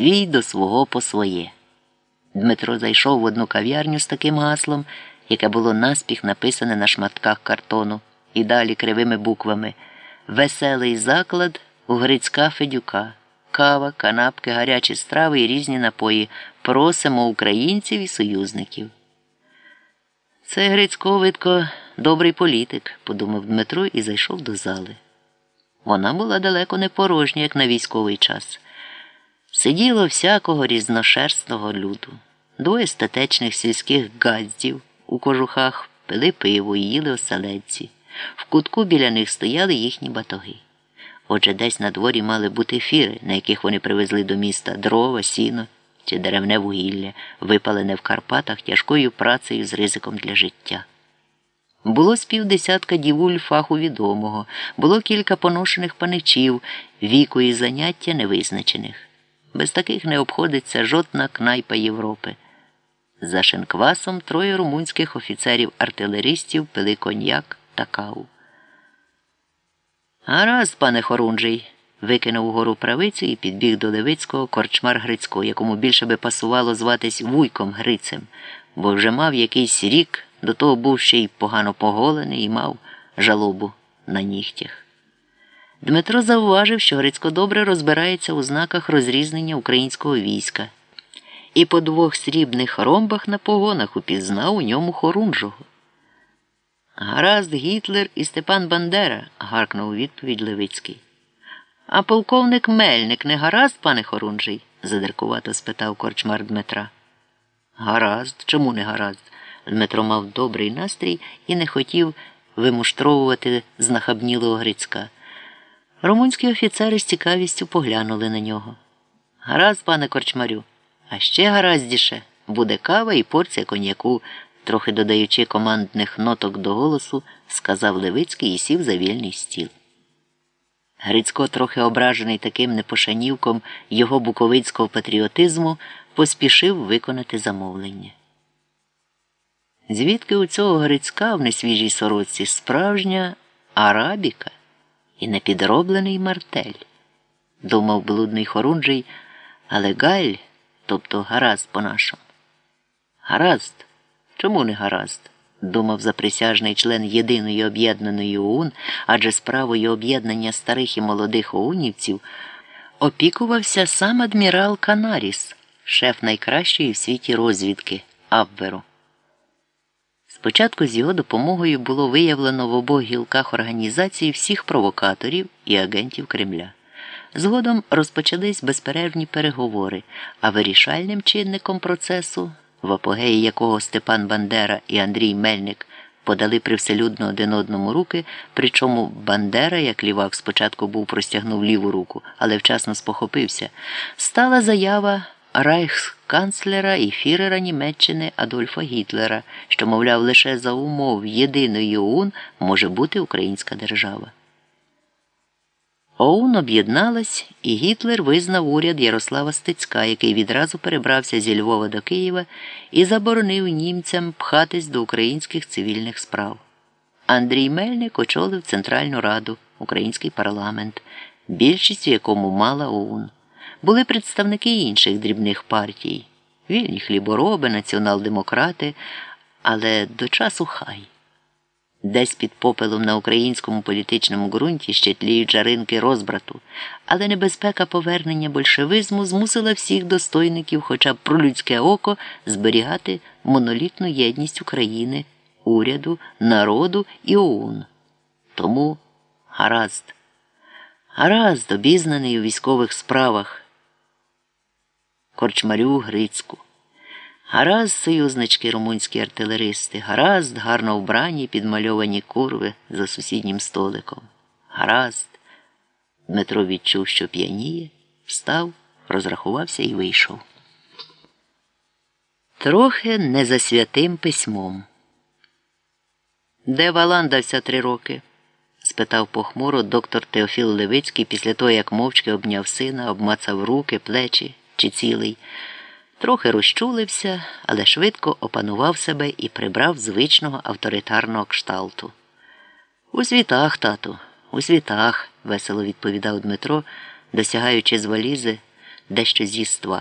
свій до свого по своє. Дмитро зайшов в одну кав'ярню з таким гаслом, яке було наспіх написане на шматках картону і далі кривими буквами Веселий заклад у Грицька Федюка, кава, канапки, гарячі страви і різні напої. Просимо українців і союзників. Це Грицько видко добрий політик, подумав Дмитро і зайшов до зали. Вона була далеко не порожня, як на військовий час. Сиділо всякого різношерстного люду, двоє статечних сільських газдів у кожухах пили пиво і їли оселедці. В кутку біля них стояли їхні батоги. Отже, десь на дворі мали бути фіри, на яких вони привезли до міста дрова, сіно чи деревне вугілля, випалене в Карпатах тяжкою працею з ризиком для життя. Було з півдесятка дівуль фаху відомого, було кілька поношених паничів, віку і заняття невизначених. Без таких не обходиться жодна кнайпа Європи. За шинквасом троє румунських офіцерів-артилеристів пили коньяк та каву. Гаразд, пане Хорунжий, викинув угору правицю і підбіг до Левицького корчмар Грицько, якому більше би пасувало зватись Вуйком Грицем, бо вже мав якийсь рік, до того був ще й погано поголений і мав жалобу на нігтях. Дмитро зауважив, що Грицько добре розбирається у знаках розрізнення українського війська, і по двох срібних ромбах на погонах упізнав у ньому хорунжого. Гаразд Гітлер і Степан Бандера, гаркнув у відповідь Левицький. А полковник Мельник не гаразд, пане Хорунжий? задиркувато спитав корчмар Дмитра. Гаразд, чому не гаразд? Дмитро мав добрий настрій і не хотів вимуштровувати знахабнілого Грицька. Румунські офіцери з цікавістю поглянули на нього. Гаразд, пане корчмарю, а ще гараздіше буде кава і порція коньяку, трохи додаючи командних ноток до голосу, сказав Левицький і сів за вільний стіл. Грицько, трохи ображений таким непошанівком його буковицького патріотизму, поспішив виконати замовлення. Звідки у цього Грицька в несвіжій сорочці справжня арабіка і непідроблений мартель, думав блудний хорунжий, але Галь, тобто гаразд по-нашому. Гаразд, чому не гаразд? думав заприсяжний член єдиної об'єднаної ОУН, адже справою об'єднання старих і молодих оунівців опікувався сам адмірал Канаріс, шеф найкращої в світі розвідки Абверу. Спочатку з його допомогою було виявлено в обох гілках організації всіх провокаторів і агентів Кремля. Згодом розпочались безперервні переговори, а вирішальним чинником процесу в апогеї якого Степан Бандера і Андрій Мельник подали привселюдно один одному руки, причому Бандера, як лівак, спочатку був простягнув ліву руку, але вчасно спохопився, стала заява райхсканцлера і фірера Німеччини Адольфа Гітлера, що, мовляв, лише за умов єдиної ОУН може бути українська держава. ОУН об'єдналась, і Гітлер визнав уряд Ярослава Стецька, який відразу перебрався зі Львова до Києва і заборонив німцям пхатись до українських цивільних справ. Андрій Мельник очолив Центральну Раду, Український парламент, більшість в якому мала ОУН. Були представники інших дрібних партій, вільні хлібороби, націонал-демократи, але до часу хай. Десь під попелом на українському політичному ґрунті ще тліють жаринки розбрату, але небезпека повернення большевизму змусила всіх достойників, хоча б про людське око, зберігати монолітну єдність України, уряду, народу і ОУН. Тому гаразд, гаразд, обізнаний у військових справах, корчмарю Грицьку. Гаразд, союзнички румунські артилеристи, гаразд, гарно вбрані підмальовані курви за сусіднім столиком. Гаразд. Дмитро відчув, що п'яніє, встав, розрахувався і вийшов. Трохи не за святим письмом. Де валандався три роки? спитав похмуро доктор Теофіл Левицький після того, як мовчки обняв сина, обмацав руки, плечі чи цілий. Трохи розчулився, але швидко опанував себе і прибрав звичного авторитарного кшталту. У світах, тату, у світах, весело відповідав Дмитро, досягаючи з валізи дещо з їства.